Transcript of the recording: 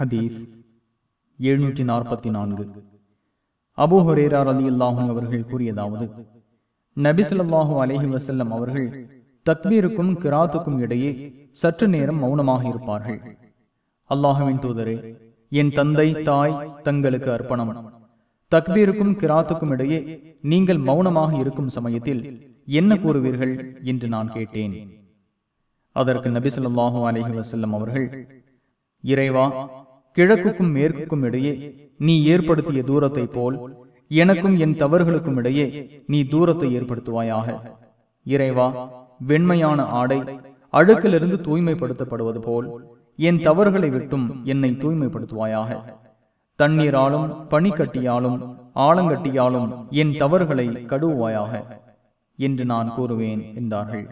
ஹதீஸ் எழுநூற்றி நாற்பத்தி நான்கு அபு ஹுரேரா அலி அல்லாஹும் அவர்கள் கூறியதாவது நபிசுல்லாஹு அலஹி வசல்லம் அவர்கள் தக்பீருக்கும் கிராத்துக்கும் இடையே சற்று நேரம் மௌனமாக இருப்பார்கள். அல்லாஹுவின் தூதரே என் தந்தை தாய் தங்களுக்கு அர்ப்பணம். தக்பீருக்கும் கிராத்துக்கும் இடையே நீங்கள் மௌனமாக இருக்கும் சமயத்தில் என்ன கூறுவீர்கள் என்று நான் கேட்டேன். அதற்கு நபிசல்லாஹூ அலஹி வசல்லம் அவர்கள் இறைவா கிழக்குக்கும் மேற்குக்கும் இடையே நீ ஏற்படுத்திய தூரத்தை போல் எனக்கும் என் தவறுகளுக்கும் இடையே நீ தூரத்தை ஏற்படுத்துவாயாக. இறைவா வெண்மையான ஆடை அழுக்கிலிருந்து தூய்மைப்படுத்தப்படுவது போல் என் தவறுகளை விட்டும் என்னை தூய்மைப்படுத்துவாயாக. தண்ணீராலும் பனிக்கட்டியாலும் ஆலங்கட்டியாலும் என் தவறுகளை கடுவாயாக என்று நான் கூறுவேன் என்றார்கள்.